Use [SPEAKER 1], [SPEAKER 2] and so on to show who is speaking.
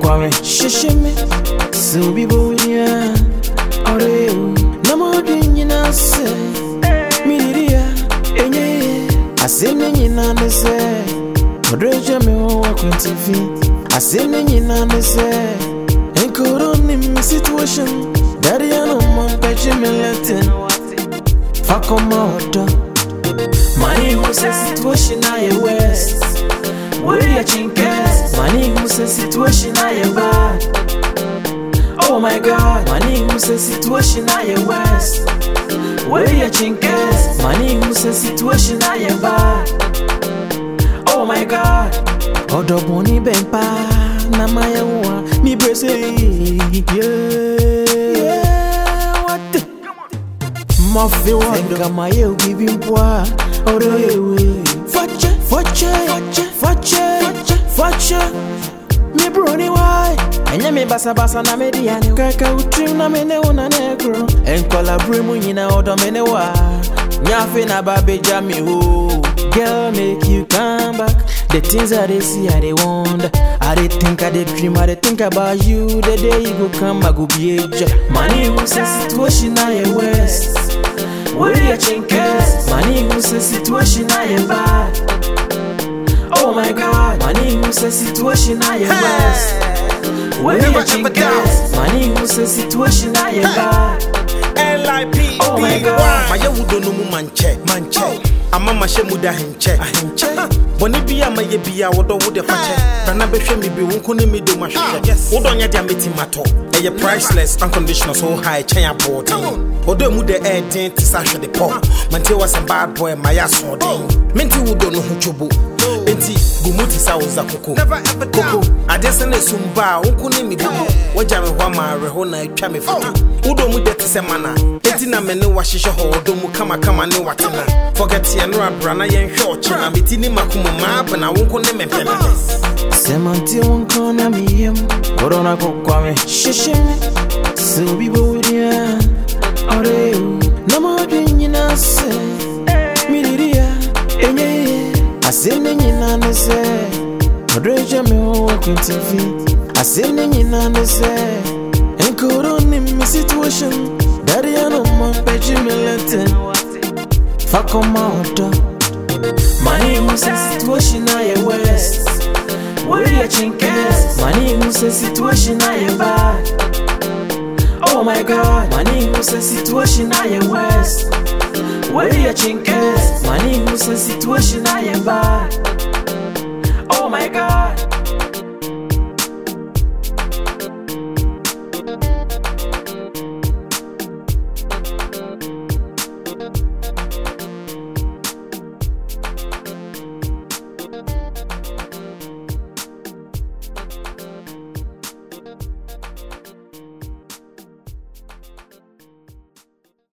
[SPEAKER 1] kwame hyehyɛ me sɛ obi bɔwunia ɔre o na maɔdwe nyina sɛ eh. meniria ɛnyɛ yɛ asɛm ne nyinaa ne sɛ ɔdɔ agya me wɔ wakwantifi asɛm ne nyinaa ne sɛ nkoro ne me situation. Dadeɛ no ma mpɛgye me lɛten fa kɔma ɔdɔ Money who say situation I west. Where you chinkers? Money who say situation I am bad. Oh my god, money who say situation I am west. Worry you chinkers? Money who say situation I am bad. Oh my god, Odo boni bempa na maya wa mi brese yeah what Mafi wanga maye ubibi mpwa Oro yewe fache, fache, fache Mi broni wai Enye mi basa basa na mediani Kaka utrim na mene una negro Enkola brimu nyina odo mene wa. Nyafe na babe jami ho Girl make you come back. The things I they see I they wonder. I they think I they dream I they think about you. The day you go come I go be age Money who say situation I am west where you chinkers? Money who says situation I am bad. Oh my god, money who says situation I am bad. Where you
[SPEAKER 2] Never ever doubt.
[SPEAKER 1] chinkers? Money who says situation I am bad.
[SPEAKER 2] LIP
[SPEAKER 1] Oh my God.
[SPEAKER 2] mayɛ wudo no mu mankyɛ mankyɛ ama mahyɛ mu da ahenkyɛ ahenkyɛ bɔne bi a mayɛ bia wɔdɔ wo de fakyɛ brana bɛhwɛ me bi wo nko ne me dom ahwehwɛ wodɔ nyɛ de a mɛti matɔ ɛyɛ priceless unconditional so high kyɛn aboɔden ɔdɔ mu de ɛɛden te sɛ ahwɛ de pɔ mante wɔ sɛ bad boy mayɛ asoɔden mente wodɔ no ho twobo enti gu mu te sɛ wo za koko koko adeɛ sɛ na esum ba a wo nko ne me bobo wagya me hɔ ama awerɛhɔ na atwa me foto wodɔ mu dɛ te sɛ mana. Enti na me ne wahyehyɛ hɔ ɔdɔ mu kamakama ne watena fɔkɛteɛ no abra na yɛnhwɛ ɔkye na. Meti ne makomo maa bena wo nko ne mepɛne
[SPEAKER 1] Semanti unkona miyem Korona kukwame Shishime Subi bawuria Oreo Namadu nyina se Miriria Enye Asene nyina ne se Odreja me wa kwentifi Asene nyina ne se Enkoro ni mi situation. Daddy ano ma peji me leten Fakoma odo Money who say situation I am west where you chinkers? Money who say situation I am bad. Oh my god, money who say situation I am west. Where do you chinkers? Money who say situation I am bad. Oh my god.